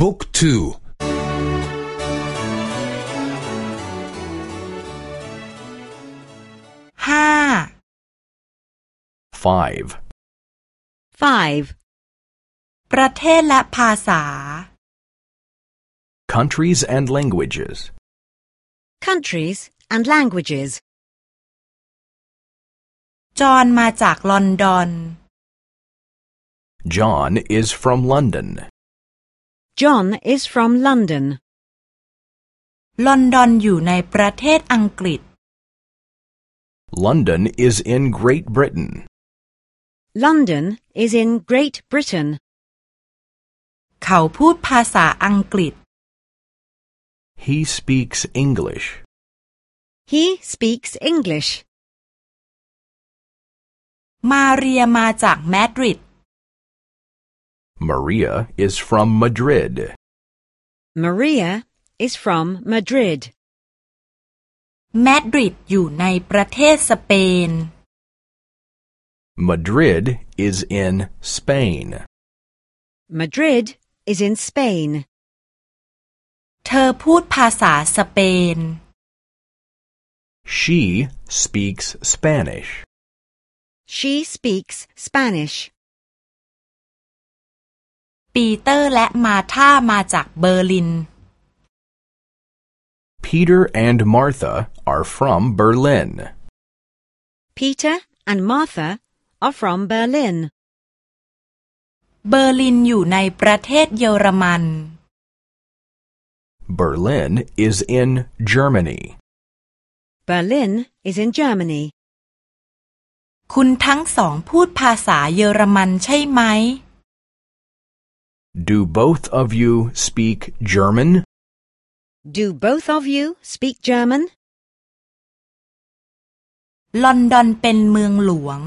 บุ๊กทูห้า 5. 5. ประเทศและภาษา Countries and languages. Countries and languages. จอห์นมาจากลอนดอน John is from London. John is from London. ลอนดอนอยู่ในประเทศอังกฤษ London is in Great Britain. London is in Great Britain. เขาพูดภาษาอังกฤษ He speaks English. He speaks English. มาเรียมาจากมาดริด Maria is from Madrid. Maria is from Madrid. มาดริดอยู่ในประเทศสเปน Madrid is in Spain. Madrid is in Spain. เธอพูดภาษาสเปน She speaks Spanish. She speaks Spanish. ปีเตอร์และมาธามาจากเบอร์ลิน Peter and Martha are from Berlin. Peter and Martha are from Berlin. เบอร์ลินอยู่ในประเทศเยอรมัน Berlin is in Germany. Berlin is in Germany. คุณทั้งสองพูดภาษาเยอรมันใช่ไหม Do both of you speak German? Do both of you speak German? ลอนดอนเป็นเมืองหลวง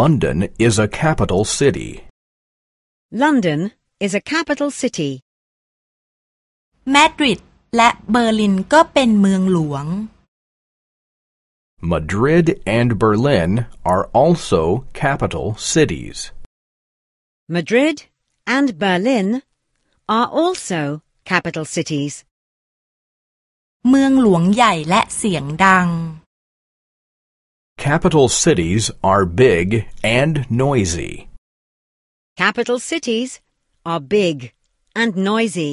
London is a capital city. London is a capital city. มาดริดและเบอร์ลินก็เป็นเมืองหลวง Madrid and Berlin are also capital cities. Madrid and Berlin are also capital cities. เมืองหลวงใหญ่และเสียงดัง Capital cities are big and noisy. Capital cities are big and noisy.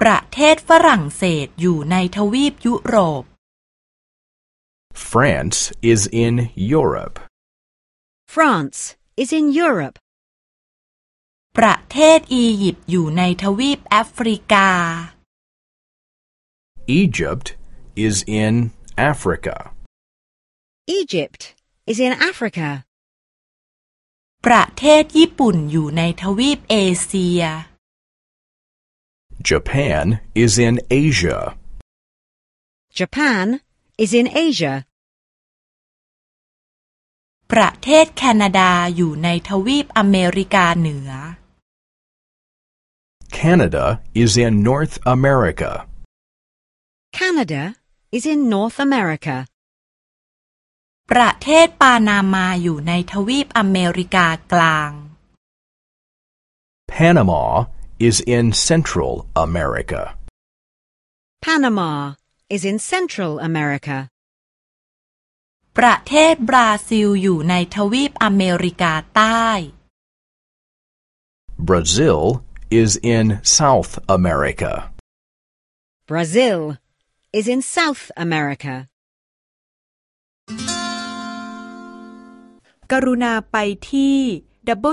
ประเทศฝรั่งเศสอยู่ในทวีปยุโรป France is in Europe. France is in Europe. ประเทศอียิปต์อยู่ในทวีปแอฟริกา Egypt is in Africa. Egypt is in Africa. ประเทศญี่ปุ่นอยู่ในทวีปเอเชีย Japan is in Asia. Japan is in Asia. ประเทศแคนาดาอยู่ในทวีปอเมริกาเหนือ Canada is in North America. Canada is in North America. ประเทศปานามาอยู่ในทวีปอเมริกากลาง Panama is in Central America. Panama is in Central America. ประเทศบราซิลอยู่ในทวีปอเมริกาใต้ Brazil is in South America. Brazil is in South America. กรุณาไปที่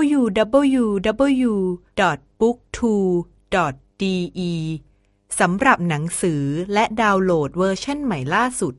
www.booktwo.de สำหรับหนังสือและดาวน์โหลดเวอร์ชันใหม่ล่าสุด